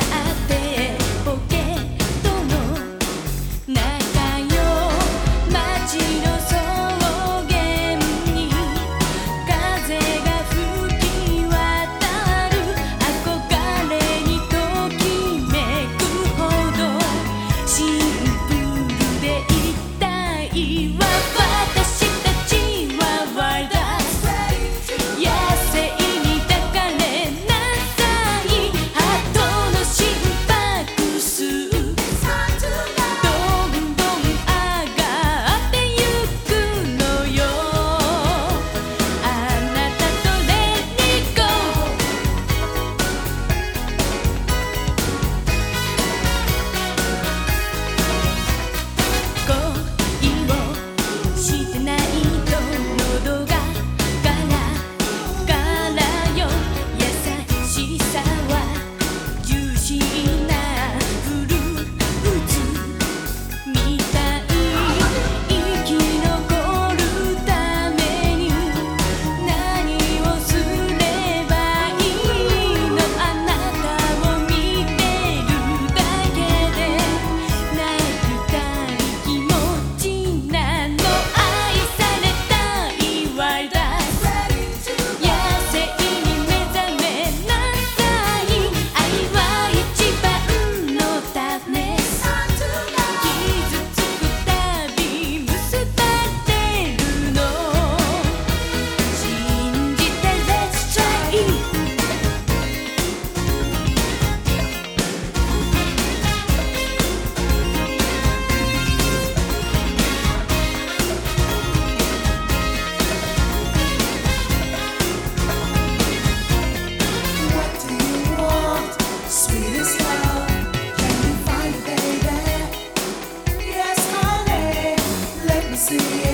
that I see